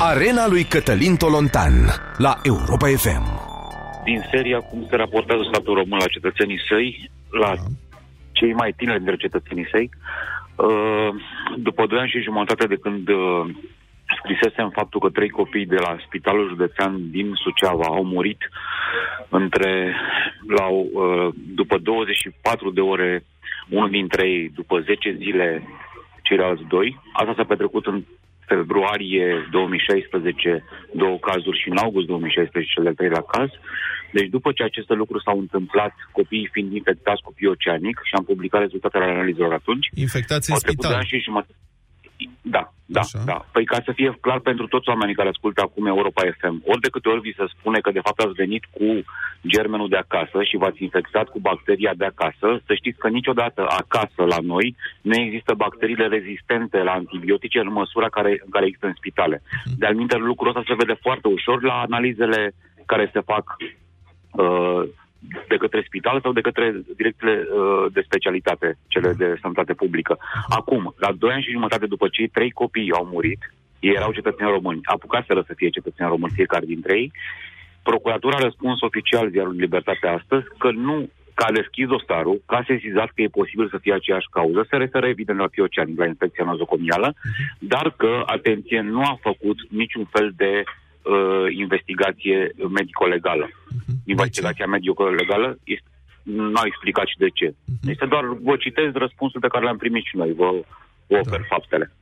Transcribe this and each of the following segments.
Arena lui Cătălin Tolontan la Europa FM. Din seria cum se raportează statul român la cetățenii săi, la cei mai tineri dintre cetățenii săi, uh, după doi ani și jumătate de când uh, scrisesem faptul că trei copii de la Spitalul Județean din Suceava au murit între, la, uh, după 24 de ore, unul dintre ei, după 10 zile, ceilalți doi. Asta s-a petrecut în februarie 2016 două cazuri și în august 2016 cel de-al treilea caz. Deci după ce aceste lucruri s-au întâmplat, copiii fiind infectați cu pioceanic și am publicat rezultatele analizelor atunci, Infectați în au trecut spital. de ani și jumătate. Da, da, Așa. da. Păi ca să fie clar pentru toți oamenii care ascultă acum Europa FM, ori de câte ori vi se spune că de fapt ați venit cu germenul de acasă și v-ați infectat cu bacteria de acasă, să știți că niciodată acasă la noi nu există bacteriile rezistente la antibiotice în măsura care, în care există în spitale. De-al minte, lucrul ăsta se vede foarte ușor la analizele care se fac uh, de către spital sau de către direcțiile uh, de specialitate, cele de sănătate publică. Acum, la doi ani și jumătate după ce trei copii au murit, ei erau cetățeni români, apucaseră să fie cetățeni români fiecare dintre ei, Procuratura a răspuns oficial ziarul Libertate astăzi că nu că a deschis dosarul, că a sesizat că e posibil să fie aceeași cauză, se referă evident la Pioceanic, la inspecția nozocomială, dar că, atenție, nu a făcut niciun fel de uh, investigație medico-legală. Investigația medico-legală este, nu a explicat și de ce. Este doar, vă citesc răspunsul pe care l-am primit și noi, vă, vă ofer faptele.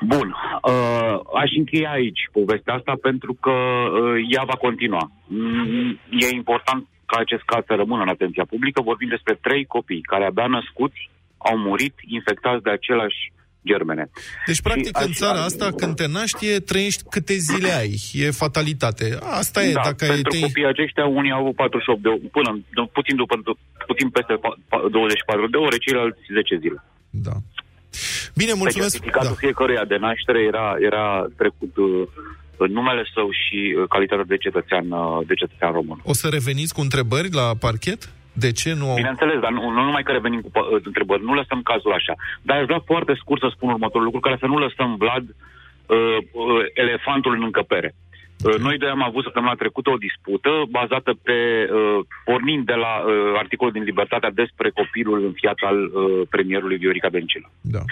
Bun, uh, aș încheia aici povestea asta pentru că uh, ea va continua. Mm, e important ca acest caz să rămână în atenția publică. Vorbim despre trei copii care abia născuți au murit infectați de același germene. Deci, practic, Și în aș- țara asta, când te naști, e, trăiești câte zile ai. E fatalitate. Asta e, da, dacă ai pentru te... copiii aceștia, unii au avut 48 de ore, până puțin, după, puțin peste pa- pa- 24 de ore, ceilalți 10 zile. Da. Bine, Pe mulțumesc. certificatul Da. fiecăruia de naștere era, era trecut uh, în numele său și uh, calitatea de cetățean, uh, de cetățean român. O să reveniți cu întrebări la parchet? De ce nu au... Bineînțeles, dar nu, nu numai că revenim cu uh, întrebări, nu lăsăm cazul așa. Dar aș vrea foarte scurt să spun următorul lucru, care să nu lăsăm, Vlad, uh, uh, elefantul în încăpere. Uh, Noi doi am avut săptămâna trecută o dispută bazată pe, uh, pornind de la uh, articolul din Libertatea despre copilul înfiat al uh, premierului Viorica Dăncilă. Da.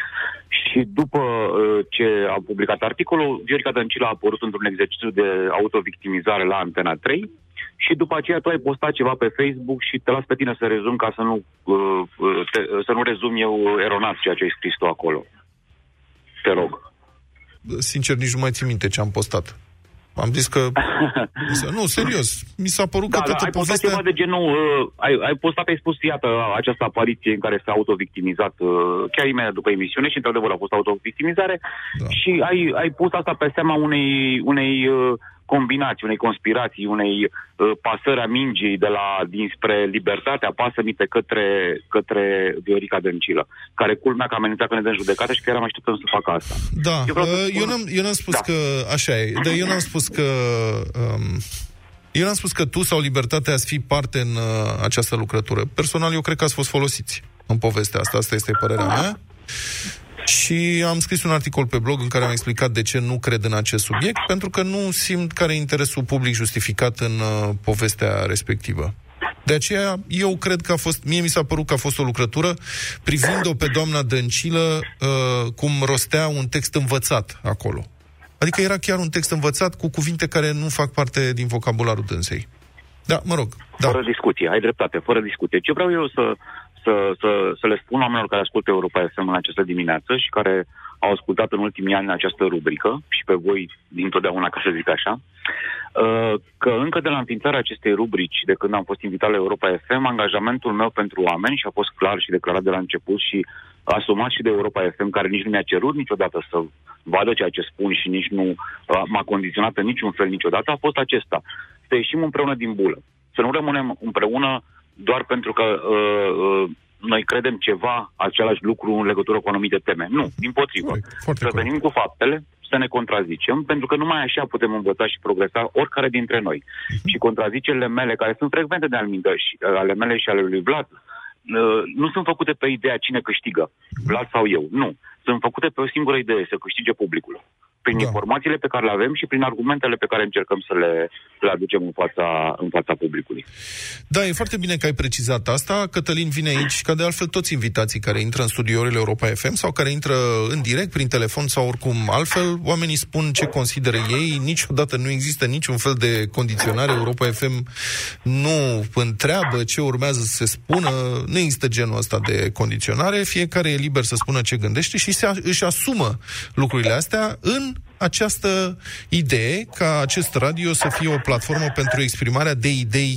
Și după uh, ce am publicat articolul, Viorica Dăncilă a apărut într-un exercițiu de autovictimizare la Antena 3 și după aceea tu ai postat ceva pe Facebook și te las pe tine să rezum ca să nu, uh, uh, te, să nu rezum eu eronat ceea ce ai scris tu acolo. Te rog. Sincer, nici nu mai țin minte ce am postat. Am zis că... nu, serios. Mi s-a părut Da, că da, toată ai postat povestea... ceva de genul, uh, ai, ai postat, ai spus, iată, această apariție în care s-a autovictimizat uh, chiar imediat după emisiune și, într-adevăr, a fost autovictimizare Da. și ai, ai pus asta pe seama unei, unei uh, combinații, unei conspirații, unei uh, pasări a mingii de la, dinspre libertatea pasămite către, către Viorica Dăncilă, care culmea că amenința că ne dă în judecată și că eram așteptăm să facă asta. Da, Eu vreau să uh, spun- eu n-am, eu n-am spus Da. că... Așa e, dar eu n-am spus că... Um, eu n-am spus că tu sau Libertatea ați fi parte în uh, această lucrătură. Personal, eu cred că ați fost folosiți în povestea asta. Asta este părerea mea. Și am scris un articol pe blog în care am explicat de ce nu cred în acest subiect, pentru că nu simt care e interesul public justificat în uh, povestea respectivă. De aceea, eu cred că a fost, mie mi s-a părut că a fost o lucrătură, privind-o pe doamna Dăncilă, uh, cum rostea un text învățat acolo. Adică era chiar un text învățat cu cuvinte care nu fac parte din vocabularul dânsei. Da, mă rog. Da. Fără discuție, ai dreptate, fără discuție. Ce vreau eu să, să, să, să le spun oamenilor care ascultă Europa FM în această dimineață și care au ascultat în ultimii ani această rubrică și pe voi dintotdeauna, ca să zic așa, uh, că încă de la înființarea acestei rubrici, de când am fost invitat la Europa FM, angajamentul meu pentru oameni și a fost clar și declarat de la început și asumat și de Europa FM, care nici nu mi-a cerut niciodată să vadă ceea ce spun și nici nu uh, m-a condiționat în niciun fel niciodată, a fost acesta. Să ieșim împreună din bulă. Să nu rămânem împreună doar pentru că uh, uh, noi credem ceva, același lucru în legătură cu anumite teme. Nu, din potrivă. Corect, foarte să corect. venim cu faptele, să ne contrazicem, pentru că numai așa putem învăța și progresa oricare dintre noi. Mhm. Și contrazicerile mele, care sunt frecvente de alminte, și, ale mele și ale lui Vlad, uh, nu sunt făcute pe ideea cine câștigă, Vlad sau eu. Nu. Sunt făcute pe o singură idee, să câștige publicul. Prin da. informațiile pe care le avem și prin argumentele pe care încercăm să le, le aducem în fața, în fața publicului. Da, e foarte bine că ai precizat asta. Cătălin vine aici, ca de altfel toți invitații care intră în studiourile Europa FM sau care intră în direct, prin telefon sau oricum altfel, oamenii spun ce consideră ei, niciodată nu există niciun fel de condiționare. Europa FM nu întreabă ce urmează să se spună, nu există genul ăsta de condiționare, fiecare e liber să spună ce gândește și se, își asumă lucrurile astea în această idee ca acest radio să fie o platformă pentru exprimarea de idei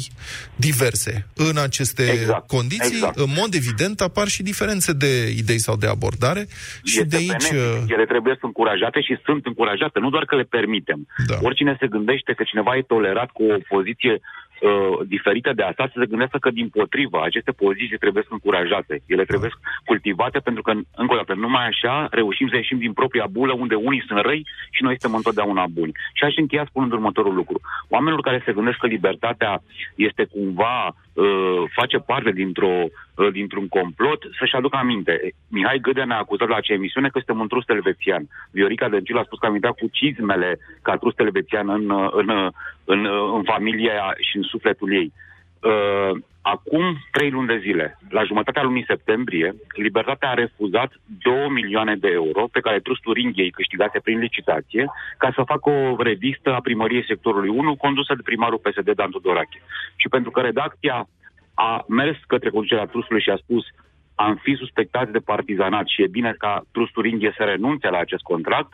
diverse. În aceste exact, condiții, exact. în mod evident, apar și diferențe de idei sau de abordare și este de aici... Benefic. Uh, Ele trebuie să încurajate și sunt încurajate, nu doar că le permitem. Da. Oricine se gândește că cineva e tolerat cu o poziție uh, diferite de asta, să se gândească că, din potrivă, aceste poziții trebuie să încurajate. Ele trebuie să cultivate pentru că, încă o dată, numai așa reușim să ieșim din propria bulă unde unii sunt răi și noi suntem întotdeauna buni. Și aș încheia spunând următorul lucru. Oamenilor care se gândesc că libertatea este cumva Uh, face parte dintr-o, uh, dintr-un complot, să-și aducă aminte. Mihai Gâdea ne-a acuzat la acea emisiune că suntem un trust elvețian. Viorica Dăncil a spus că am intrat cu cizmele ca trust elvețian în, uh, în, în, în, în familia și în sufletul ei. Uh, acum trei luni de zile, la jumătatea lunii septembrie, Libertatea a refuzat 2 milioane de euro pe care trustul Ringhiei câștigase prin licitație ca să facă o revistă a primăriei sectorului 1 condusă de primarul PSD Dan Tudorache. Și pentru că redacția a mers către conducerea trustului și a spus am fi suspectați de partizanat și e bine ca trustul Ringhie să renunțe la acest contract,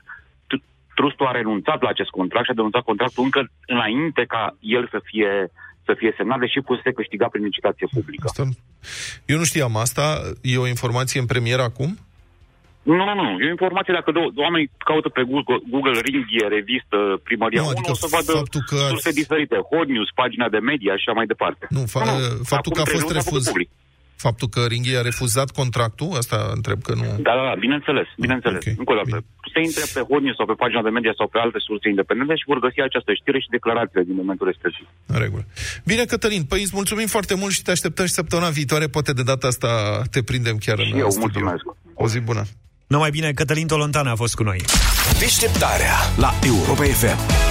trustul a renunțat la acest contract și a denunțat contractul încă înainte ca el să fie să fie semnat, deși puse câștiga prin licitație publică. Asta, eu nu știam asta. E o informație în premieră acum? Nu, nu, nu. E o informație dacă do- oamenii caută pe Google, Google Ringhie, revistă, primăria nu, adică 1, o să vadă surse ați... diferite. Hot News, pagina de media și așa mai departe. Nu, fa- nu, nu. faptul că a fost refuz faptul că Ringhi a refuzat contractul? Asta întreb că nu... Da, da, da, bineînțeles, bineînțeles. Okay. Încă o dată. Se intre pe Hotnews sau pe pagina de media sau pe alte surse independente și vor găsi această știre și declarațiile din momentul respectiv. În regulă. Bine, Cătălin, păi îți mulțumim foarte mult și te așteptăm și săptămâna viitoare. Poate de data asta te prindem chiar și în eu, studio. mulțumesc. O zi bună. Numai bine, Cătălin Tolontan a fost cu noi. Deșteptarea la Europa FM.